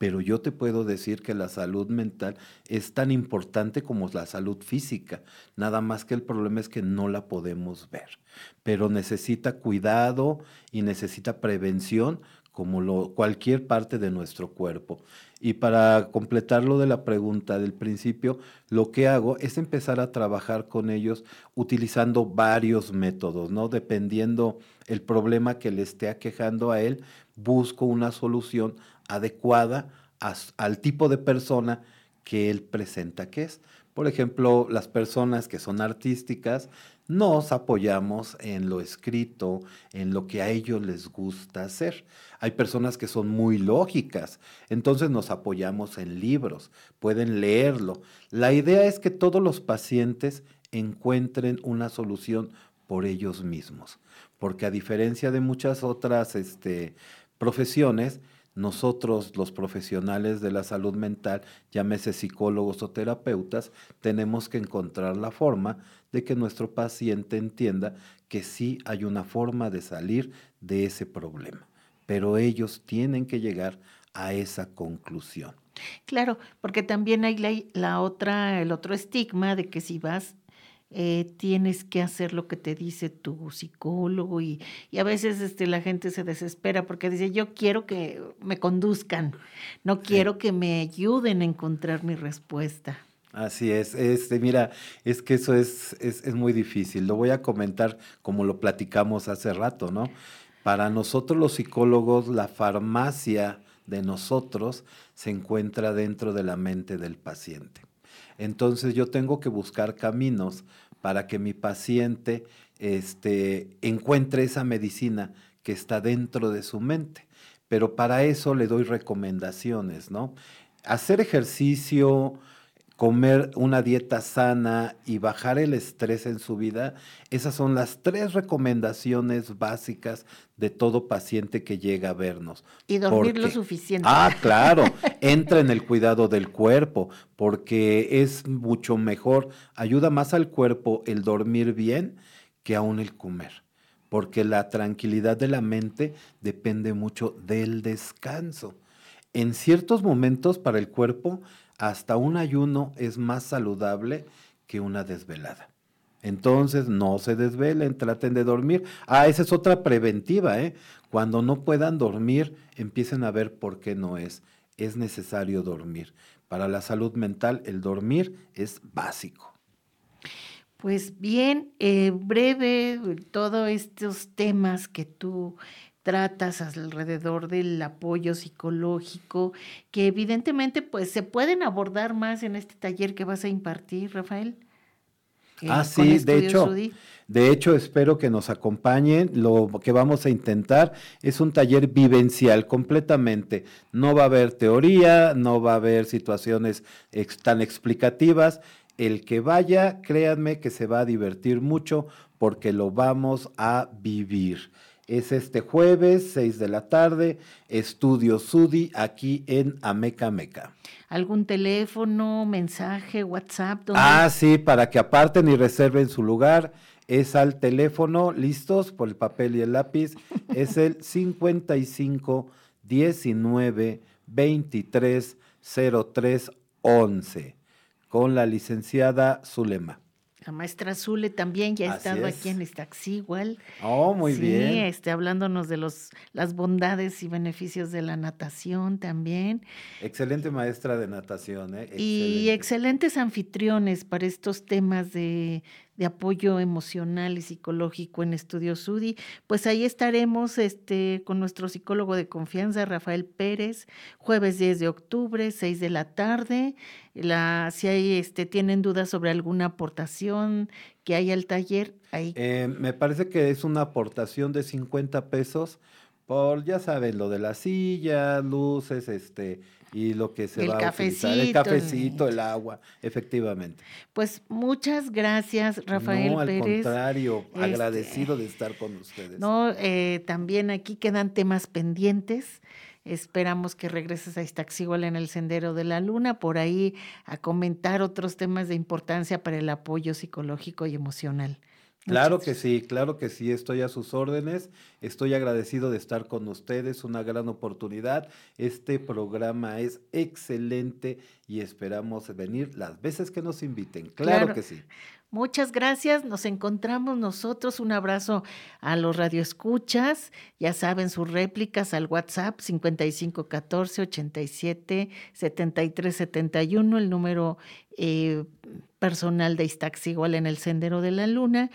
S3: Pero yo te puedo decir que la salud mental es tan importante como la salud física, nada más que el problema es que no la podemos ver, pero necesita cuidado y necesita prevención como cualquier parte de nuestro cuerpo. Y para completar lo de la pregunta del principio, lo que hago es empezar a trabajar con ellos utilizando varios métodos, ¿no? Dependiendo el problema que le esté aquejando a él, busco una solución adecuada al tipo de persona que él presenta que es. Por ejemplo, las personas que son artísticas, nos apoyamos en lo escrito, en lo que a ellos les gusta hacer. Hay personas que son muy lógicas, entonces nos apoyamos en libros, pueden leerlo. La idea es que todos los pacientes encuentren una solución por ellos mismos, porque a diferencia de muchas otras este, profesiones, nosotros los profesionales de la salud mental, llámese psicólogos o terapeutas, tenemos que encontrar la forma de que nuestro paciente entienda que sí hay una forma de salir de ese problema, pero ellos tienen que llegar a esa conclusión.
S1: Claro, porque también hay la, la otra, el otro estigma de que si vas eh, tienes que hacer lo que te dice tu psicólogo y, y a veces este, la gente se desespera porque dice, yo quiero que me conduzcan, no quiero que me ayuden a encontrar mi respuesta.
S3: Así es, este, mira, es que eso es, es, es muy difícil. Lo voy a comentar como lo platicamos hace rato, ¿no? Para nosotros los psicólogos, la farmacia de nosotros se encuentra dentro de la mente del paciente. Entonces yo tengo que buscar caminos para que mi paciente este, encuentre esa medicina que está dentro de su mente. Pero para eso le doy recomendaciones, ¿no? Hacer ejercicio, comer una dieta sana y bajar el estrés en su vida, esas son las tres recomendaciones básicas de todo paciente que llega a vernos.
S1: Y dormir lo suficiente.
S3: Ah, claro, entra en el cuidado del cuerpo, porque es mucho mejor, ayuda más al cuerpo el dormir bien que aún el comer, porque la tranquilidad de la mente depende mucho del descanso. En ciertos momentos para el cuerpo, hasta un ayuno es más saludable que una desvelada. Entonces, no se desvelen, traten de dormir. Ah, esa es otra preventiva, ¿eh? Cuando no puedan dormir, empiecen a ver por qué no es. Es necesario dormir. Para la salud mental, el dormir es básico.
S1: Pues bien, eh, breve, todos estos temas que tú tratas alrededor del apoyo psicológico, que evidentemente pues se pueden abordar más en este taller que vas a impartir, Rafael. eh,
S3: Ah, sí, de hecho, de hecho espero que nos acompañen. Lo que vamos a intentar es un taller vivencial completamente. No va a haber teoría, no va a haber situaciones ex- tan explicativas. El que vaya, créanme que se va a divertir mucho porque lo vamos a vivir. Es este jueves, 6 de la tarde, Estudio Sudi, aquí en Ameca Meca.
S1: ¿Algún teléfono, mensaje, WhatsApp? ¿Dónde-
S3: Ah, sí, para que aparten y reserven su lugar. Es al teléfono, listos por el papel y el lápiz. Es el 55 19 23 03 11 con la licenciada Zulema.
S1: La maestra Zule también ya ha
S3: Así
S1: estado
S3: es.
S1: aquí en Estaxí igual.
S3: Oh, muy
S1: sí,
S3: bien.
S1: este, hablándonos de los, las bondades y beneficios de la natación también.
S3: Excelente maestra de natación, ¿eh?
S1: Y
S3: Excelente.
S1: excelentes anfitriones para estos temas de, de apoyo emocional y psicológico en Estudio Sudi. Pues ahí estaremos este, con nuestro psicólogo de confianza, Rafael Pérez, jueves 10 de octubre, 6 de la tarde. La, si hay, este, tienen dudas sobre alguna aportación que haya al taller, ahí
S3: Eh, me parece que es una aportación de 50 pesos por, ya saben, lo de la silla, luces, este, y lo que se
S1: El
S3: va a utilizar. El
S1: cafecito, el-
S3: cafecito, el agua, efectivamente.
S1: Pues muchas gracias, Rafael
S3: no, al
S1: Pérez.
S3: contrario,
S1: Este,
S3: agradecido de estar con ustedes.
S1: No, eh, también aquí quedan temas pendientes. Esperamos que regreses a Iztaccíhuatl en el Sendero de la Luna, por ahí a comentar otros temas de importancia para el apoyo psicológico y emocional.
S3: Claro que sí, claro que sí, estoy a sus órdenes, estoy agradecido de estar con ustedes, una gran oportunidad. Este programa es excelente y esperamos venir las veces que nos inviten, claro,
S1: Claro.
S3: que sí.
S1: Muchas gracias. Nos encontramos nosotros. Un abrazo a los radioescuchas. Ya saben sus réplicas al WhatsApp 5514 87 73 71, el número eh, personal de Iztaccíhuatl en el Sendero de la Luna.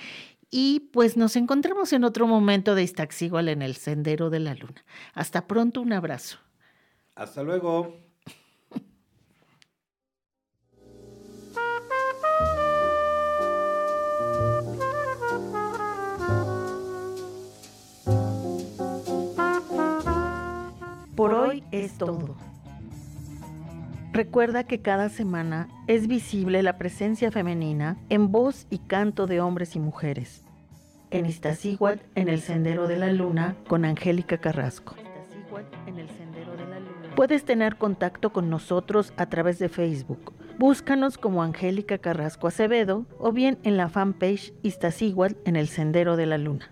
S1: Y pues nos encontramos en otro momento de Iztaccíhuatl en el Sendero de la Luna. Hasta pronto, un abrazo.
S3: Hasta luego.
S1: Por hoy es todo. Recuerda que cada semana es visible la presencia femenina en voz y canto de hombres y mujeres. En Iztaccíhuatl, en el Sendero de la Luna, con Angélica Carrasco. Puedes tener contacto con nosotros a través de Facebook. Búscanos como Angélica Carrasco Acevedo o bien en la fanpage Iztaccíhuatl en el Sendero de la Luna.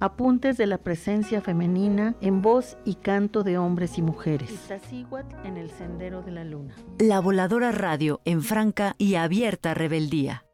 S1: Apuntes de la presencia femenina en voz y canto de hombres y mujeres. En el Sendero de la Luna.
S2: La Voladora Radio en franca y abierta rebeldía.